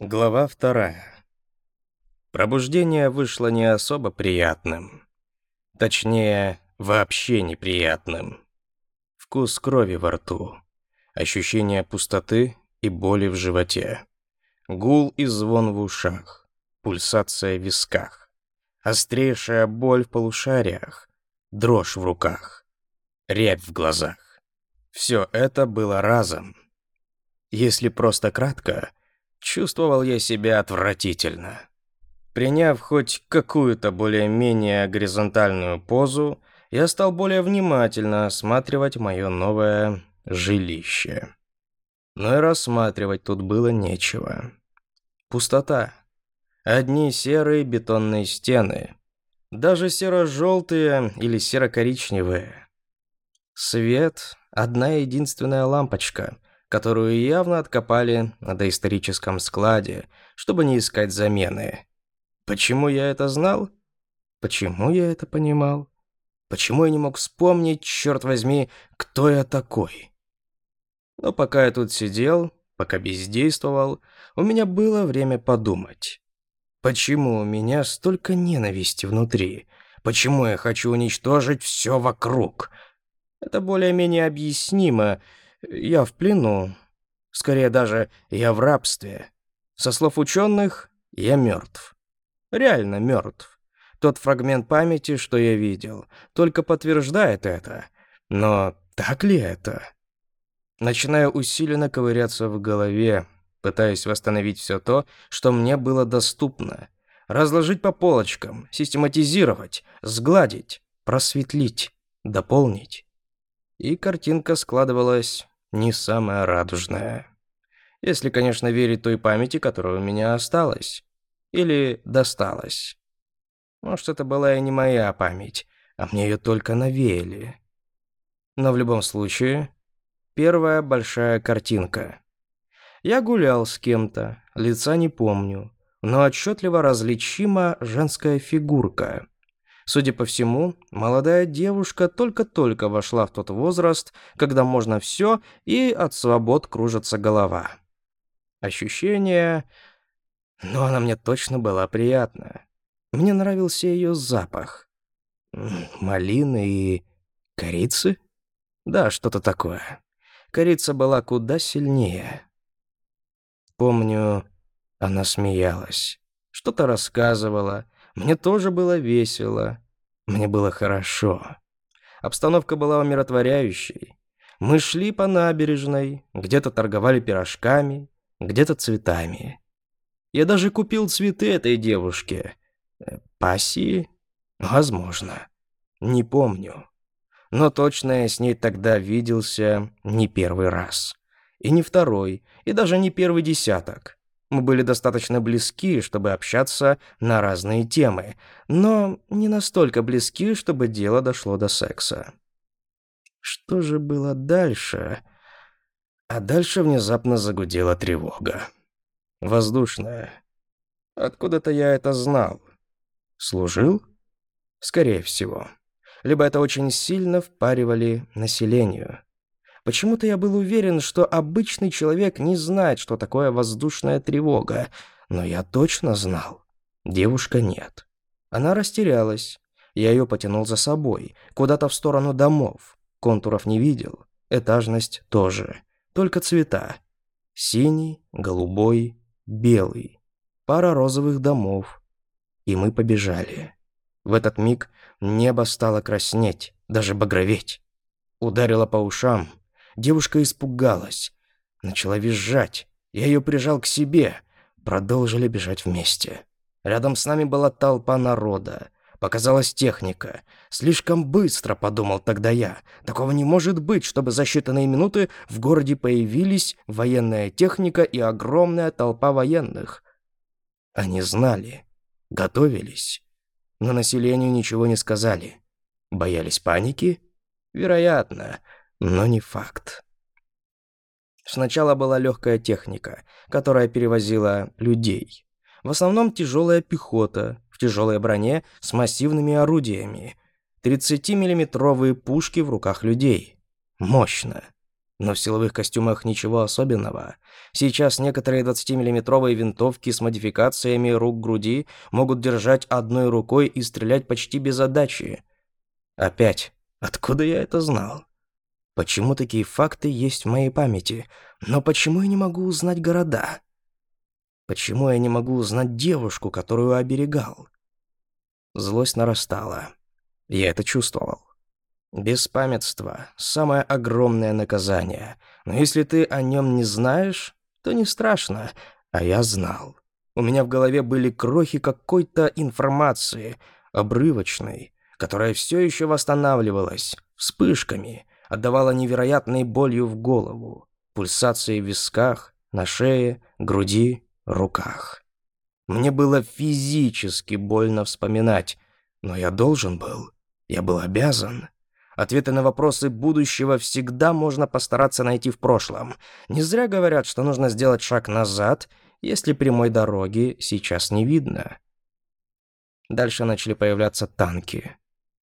Глава вторая. Пробуждение вышло не особо приятным. Точнее, вообще неприятным. Вкус крови во рту. Ощущение пустоты и боли в животе. Гул и звон в ушах. Пульсация в висках. Острейшая боль в полушариях. Дрожь в руках. Рябь в глазах. Все это было разом. Если просто кратко, Чувствовал я себя отвратительно. Приняв хоть какую-то более-менее горизонтальную позу, я стал более внимательно осматривать мое новое жилище. Но и рассматривать тут было нечего. Пустота. Одни серые бетонные стены. Даже серо-желтые или серо-коричневые. Свет — одна единственная лампочка — которую явно откопали на доисторическом складе, чтобы не искать замены. Почему я это знал? Почему я это понимал? Почему я не мог вспомнить, черт возьми, кто я такой? Но пока я тут сидел, пока бездействовал, у меня было время подумать. Почему у меня столько ненависти внутри? Почему я хочу уничтожить все вокруг? Это более-менее объяснимо, я в плену. Скорее даже, я в рабстве. Со слов ученых, я мертв. Реально мертв. Тот фрагмент памяти, что я видел, только подтверждает это. Но так ли это? Начинаю усиленно ковыряться в голове, пытаясь восстановить все то, что мне было доступно. Разложить по полочкам, систематизировать, сгладить, просветлить, дополнить и картинка складывалась не самая радужная. Если, конечно, верить той памяти, которая у меня осталась. Или досталась. Может, это была и не моя память, а мне ее только навеяли. Но в любом случае, первая большая картинка. Я гулял с кем-то, лица не помню, но отчетливо различима женская фигурка — Судя по всему, молодая девушка только-только вошла в тот возраст, когда можно все, и от свобод кружится голова. Ощущение... Но она мне точно была приятна. Мне нравился ее запах. Малины и... корицы? Да, что-то такое. Корица была куда сильнее. Помню, она смеялась, что-то рассказывала, мне тоже было весело. Мне было хорошо. Обстановка была умиротворяющей. Мы шли по набережной, где-то торговали пирожками, где-то цветами. Я даже купил цветы этой девушке. Э, пассии? Возможно. Не помню. Но точно я с ней тогда виделся не первый раз. И не второй, и даже не первый десяток. Мы были достаточно близки, чтобы общаться на разные темы, но не настолько близки, чтобы дело дошло до секса. Что же было дальше? А дальше внезапно загудела тревога. Воздушная. Откуда-то я это знал. Служил? Скорее всего. Либо это очень сильно впаривали населению. Почему-то я был уверен, что обычный человек не знает, что такое воздушная тревога, но я точно знал. Девушка нет. Она растерялась. Я ее потянул за собой, куда-то в сторону домов. Контуров не видел, этажность тоже. Только цвета. Синий, голубой, белый. Пара розовых домов. И мы побежали. В этот миг небо стало краснеть, даже багроветь. Ударило по ушам, Девушка испугалась, начала визжать. Я ее прижал к себе. Продолжили бежать вместе. Рядом с нами была толпа народа. Показалась техника. Слишком быстро, подумал тогда я. Такого не может быть, чтобы за считанные минуты в городе появились военная техника и огромная толпа военных. Они знали, готовились, но населению ничего не сказали. Боялись паники? Вероятно но не факт. Сначала была легкая техника, которая перевозила людей. В основном тяжелая пехота в тяжелой броне с массивными орудиями. 30-миллиметровые пушки в руках людей. Мощно. Но в силовых костюмах ничего особенного. Сейчас некоторые 20-миллиметровые винтовки с модификациями рук-груди могут держать одной рукой и стрелять почти без отдачи. Опять, откуда я это знал? Почему такие факты есть в моей памяти? Но почему я не могу узнать города? Почему я не могу узнать девушку, которую оберегал? Злость нарастала. Я это чувствовал. Беспамятство — самое огромное наказание. Но если ты о нем не знаешь, то не страшно. А я знал. У меня в голове были крохи какой-то информации, обрывочной, которая все еще восстанавливалась, вспышками — отдавала невероятной болью в голову, пульсацией в висках, на шее, груди, руках. Мне было физически больно вспоминать, но я должен был, я был обязан. Ответы на вопросы будущего всегда можно постараться найти в прошлом. Не зря говорят, что нужно сделать шаг назад, если прямой дороги сейчас не видно. Дальше начали появляться танки.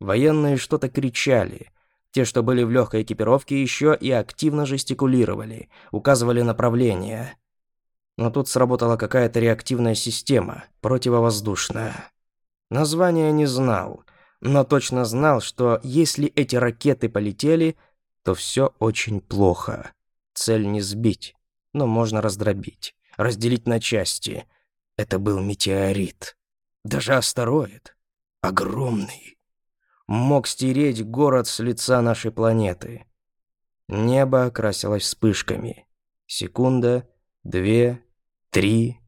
Военные что-то кричали, те, что были в легкой экипировке, еще и активно жестикулировали, указывали направление. Но тут сработала какая-то реактивная система, противовоздушная. Название не знал, но точно знал, что если эти ракеты полетели, то все очень плохо. Цель не сбить, но можно раздробить, разделить на части. Это был метеорит. Даже астероид. Огромный мог стереть город с лица нашей планеты. Небо окрасилось вспышками. Секунда, две, три,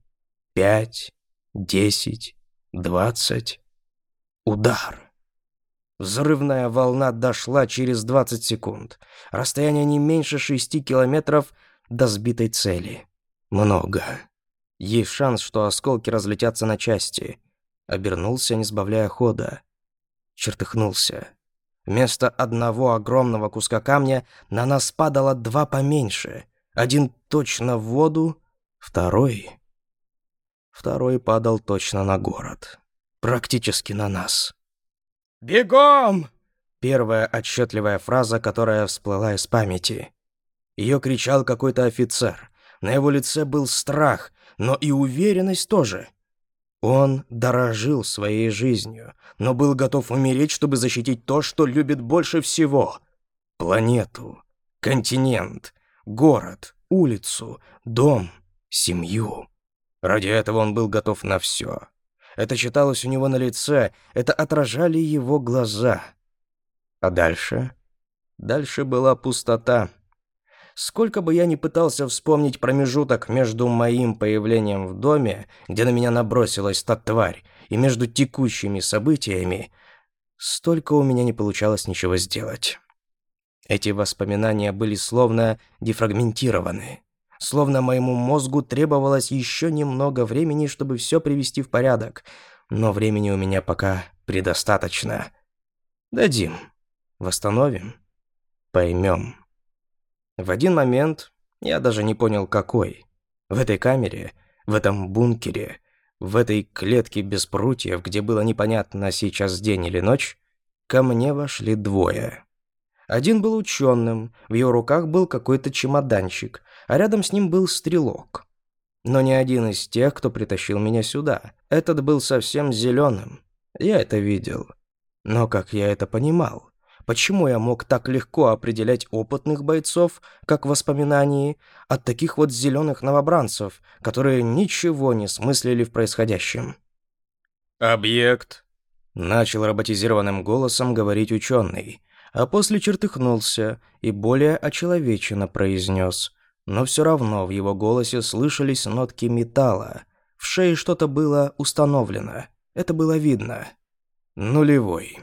пять, десять, двадцать. Удар. Взрывная волна дошла через 20 секунд. Расстояние не меньше шести километров до сбитой цели. Много. Есть шанс, что осколки разлетятся на части. Обернулся, не сбавляя хода чертыхнулся. Вместо одного огромного куска камня на нас падало два поменьше. Один точно в воду, второй... Второй падал точно на город. Практически на нас. «Бегом!» — первая отчетливая фраза, которая всплыла из памяти. Ее кричал какой-то офицер. На его лице был страх, но и уверенность тоже — он дорожил своей жизнью, но был готов умереть, чтобы защитить то, что любит больше всего — планету, континент, город, улицу, дом, семью. Ради этого он был готов на все. Это читалось у него на лице, это отражали его глаза. А дальше? Дальше была пустота. Сколько бы я ни пытался вспомнить промежуток между моим появлением в доме, где на меня набросилась та тварь, и между текущими событиями, столько у меня не получалось ничего сделать. Эти воспоминания были словно дефрагментированы. Словно моему мозгу требовалось еще немного времени, чтобы все привести в порядок. Но времени у меня пока предостаточно. Дадим. Восстановим. Поймем. В один момент я даже не понял какой. В этой камере, в этом бункере, в этой клетке без прутьев, где было непонятно сейчас день или ночь, ко мне вошли двое. Один был ученым, в его руках был какой-то чемоданчик, а рядом с ним был стрелок. Но не один из тех, кто притащил меня сюда. Этот был совсем зеленым. Я это видел. Но как я это понимал? почему я мог так легко определять опытных бойцов, как в воспоминании, от таких вот зеленых новобранцев, которые ничего не смыслили в происходящем. «Объект», — начал роботизированным голосом говорить ученый, а после чертыхнулся и более очеловеченно произнес, но все равно в его голосе слышались нотки металла, в шее что-то было установлено, это было видно. «Нулевой»,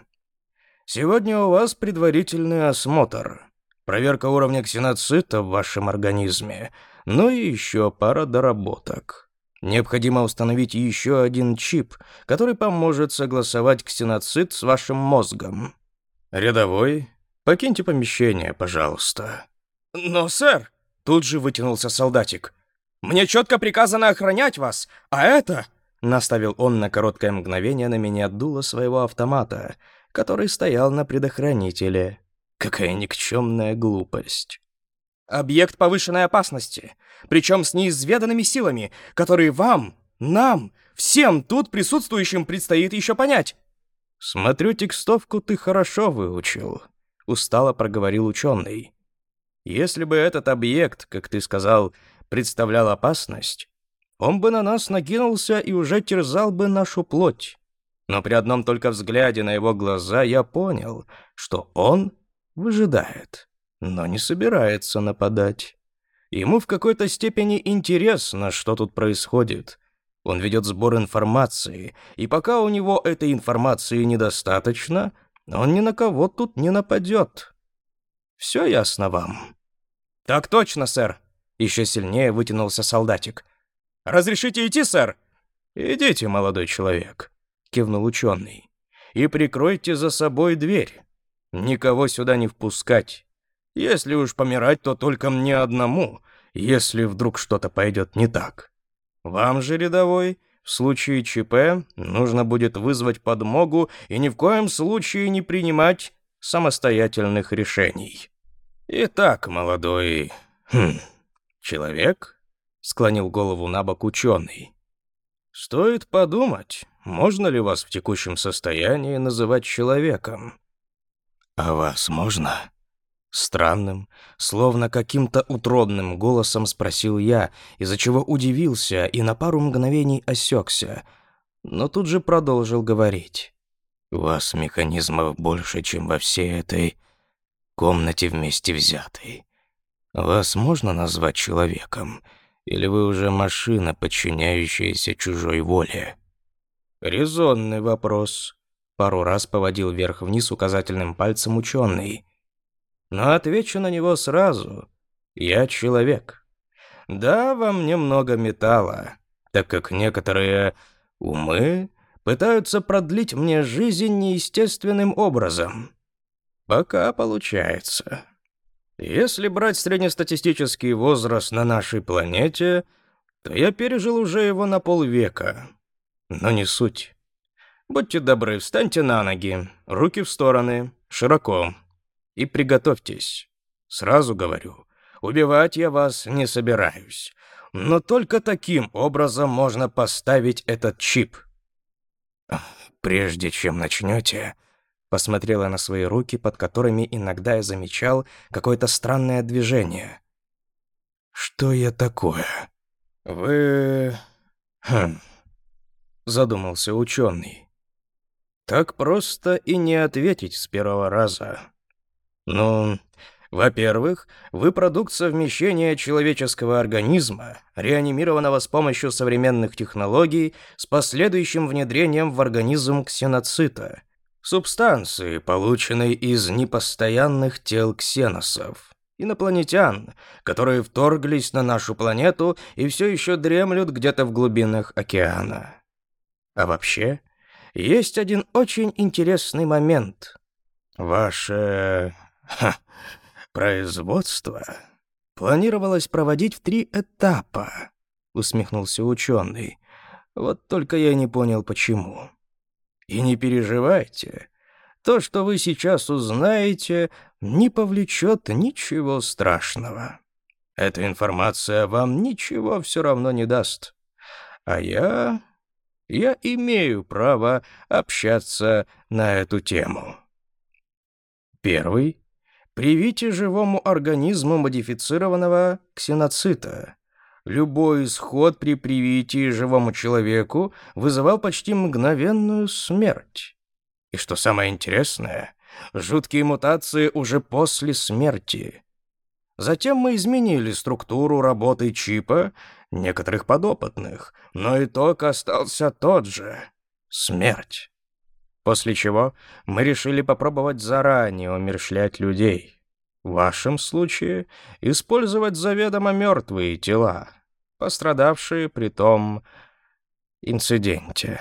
Сегодня у вас предварительный осмотр. Проверка уровня ксеноцита в вашем организме. Ну и еще пара доработок. Необходимо установить еще один чип, который поможет согласовать ксеноцит с вашим мозгом. Рядовой, покиньте помещение, пожалуйста. Но, сэр, тут же вытянулся солдатик. Мне четко приказано охранять вас, а это... Наставил он на короткое мгновение на меня дуло своего автомата — который стоял на предохранителе. Какая никчемная глупость. Объект повышенной опасности, причем с неизведанными силами, которые вам, нам, всем тут присутствующим предстоит еще понять. Смотрю, текстовку ты хорошо выучил, устало проговорил ученый. Если бы этот объект, как ты сказал, представлял опасность, он бы на нас накинулся и уже терзал бы нашу плоть. Но при одном только взгляде на его глаза я понял, что он выжидает, но не собирается нападать. Ему в какой-то степени интересно, что тут происходит. Он ведет сбор информации, и пока у него этой информации недостаточно, он ни на кого тут не нападет. Все ясно вам. «Так точно, сэр!» — еще сильнее вытянулся солдатик. «Разрешите идти, сэр?» «Идите, молодой человек», кивнул ученый. «И прикройте за собой дверь. Никого сюда не впускать. Если уж помирать, то только мне одному, если вдруг что-то пойдет не так. Вам же, рядовой, в случае ЧП нужно будет вызвать подмогу и ни в коем случае не принимать самостоятельных решений». «Итак, молодой... Хм, человек?» — склонил голову на бок ученый. «Стоит подумать». Можно ли вас в текущем состоянии называть человеком? А вас можно? Странным, словно каким-то утробным голосом спросил я, из-за чего удивился и на пару мгновений осекся, но тут же продолжил говорить. У вас механизмов больше, чем во всей этой комнате вместе взятой. Вас можно назвать человеком, или вы уже машина, подчиняющаяся чужой воле? Резонный э, вопрос. Пару раз поводил вверх-вниз указательным пальцем ученый. Но отвечу на него сразу. Я человек. Да, вам немного металла, так как некоторые умы пытаются продлить мне жизнь неестественным образом. Пока получается. Если брать среднестатистический возраст на нашей планете, то я пережил уже его на полвека. Но не суть. Будьте добры, встаньте на ноги, руки в стороны, широко. И приготовьтесь. Сразу говорю, убивать я вас не собираюсь. Но только таким образом можно поставить этот чип. Прежде чем начнете, посмотрела на свои руки, под которыми иногда я замечал какое-то странное движение. Что я такое? Вы... Хм задумался ученый. Так просто и не ответить с первого раза. Ну, во-первых, вы продукт совмещения человеческого организма, реанимированного с помощью современных технологий, с последующим внедрением в организм ксеноцита, субстанции, полученной из непостоянных тел ксеносов инопланетян, которые вторглись на нашу планету и все еще дремлют где-то в глубинах океана. А вообще, есть один очень интересный момент. Ваше... Ха, производство планировалось проводить в три этапа, усмехнулся ученый. Вот только я не понял, почему. И не переживайте, то, что вы сейчас узнаете, не повлечет ничего страшного. Эта информация вам ничего все равно не даст. А я я имею право общаться на эту тему. Первый. Привите живому организму модифицированного ксеноцита. Любой исход при привитии живому человеку вызывал почти мгновенную смерть. И что самое интересное, жуткие мутации уже после смерти – Затем мы изменили структуру работы чипа некоторых подопытных, но итог остался тот же — смерть. После чего мы решили попробовать заранее умершлять людей. В вашем случае использовать заведомо мертвые тела, пострадавшие при том инциденте.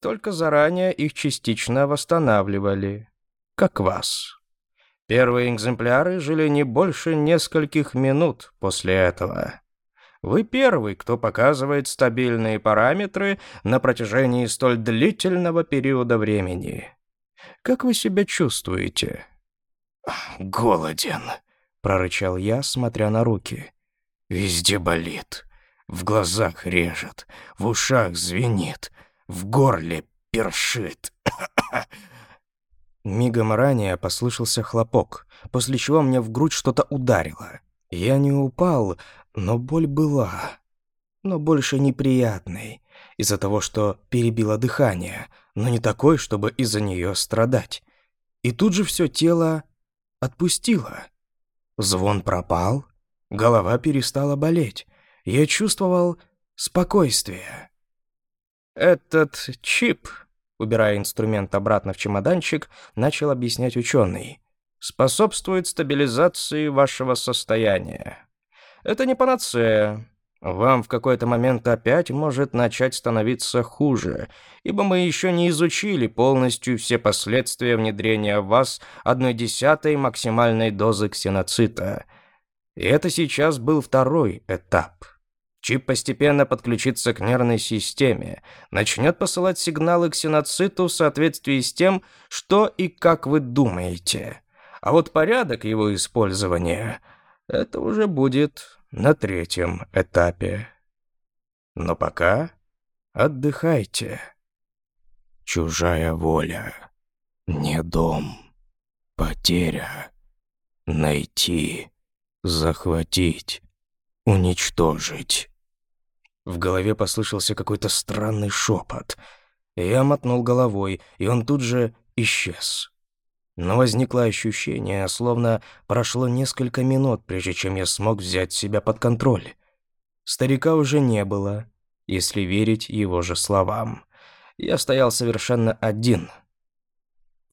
Только заранее их частично восстанавливали, как вас. Первые экземпляры жили не больше нескольких минут после этого. Вы первый, кто показывает стабильные параметры на протяжении столь длительного периода времени. Как вы себя чувствуете? Голоден, прорычал я, смотря на руки. Везде болит, в глазах режет, в ушах звенит, в горле першит. Мигом ранее послышался хлопок, после чего мне в грудь что-то ударило. Я не упал, но боль была, но больше неприятной, из-за того, что перебило дыхание, но не такой, чтобы из-за нее страдать. И тут же все тело отпустило. Звон пропал, голова перестала болеть. Я чувствовал спокойствие. «Этот чип», — убирая инструмент обратно в чемоданчик, начал объяснять ученый, «способствует стабилизации вашего состояния. Это не панацея. Вам в какой-то момент опять может начать становиться хуже, ибо мы еще не изучили полностью все последствия внедрения в вас одной десятой максимальной дозы ксеноцита. И это сейчас был второй этап. Чип постепенно подключится к нервной системе, начнет посылать сигналы к в соответствии с тем, что и как вы думаете. А вот порядок его использования – это уже будет на третьем этапе. Но пока отдыхайте. Чужая воля, не дом, потеря, найти, захватить, уничтожить. В голове послышался какой-то странный шепот. Я мотнул головой, и он тут же исчез. Но возникло ощущение, словно прошло несколько минут, прежде чем я смог взять себя под контроль. Старика уже не было, если верить его же словам. Я стоял совершенно один.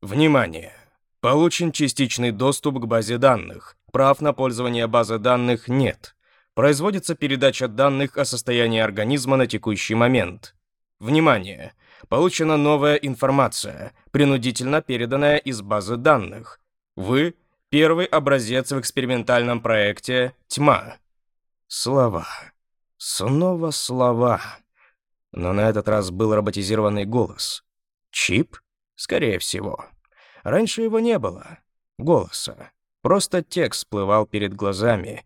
«Внимание! Получен частичный доступ к базе данных. Прав на пользование базы данных нет. Производится передача данных о состоянии организма на текущий момент. Внимание! Получена новая информация, принудительно переданная из базы данных. Вы — первый образец в экспериментальном проекте «Тьма». Слова. Снова слова. Но на этот раз был роботизированный голос. Чип? Скорее всего. Раньше его не было. Голоса. Просто текст всплывал перед глазами.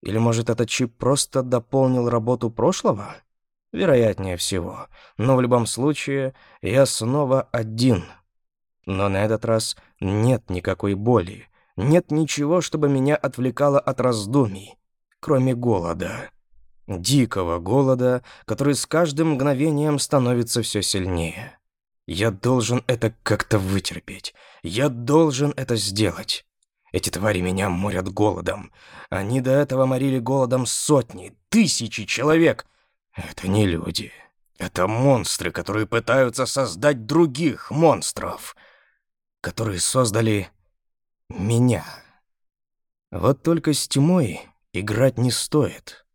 Или, может, этот чип просто дополнил работу прошлого? Вероятнее всего. Но в любом случае, я снова один. Но на этот раз нет никакой боли. Нет ничего, чтобы меня отвлекало от раздумий, кроме голода. Дикого голода, который с каждым мгновением становится все сильнее. Я должен это как-то вытерпеть. Я должен это сделать. Эти твари меня морят голодом. Они до этого морили голодом сотни, тысячи человек, это не люди. Это монстры, которые пытаются создать других монстров, которые создали меня. Вот только с тьмой играть не стоит.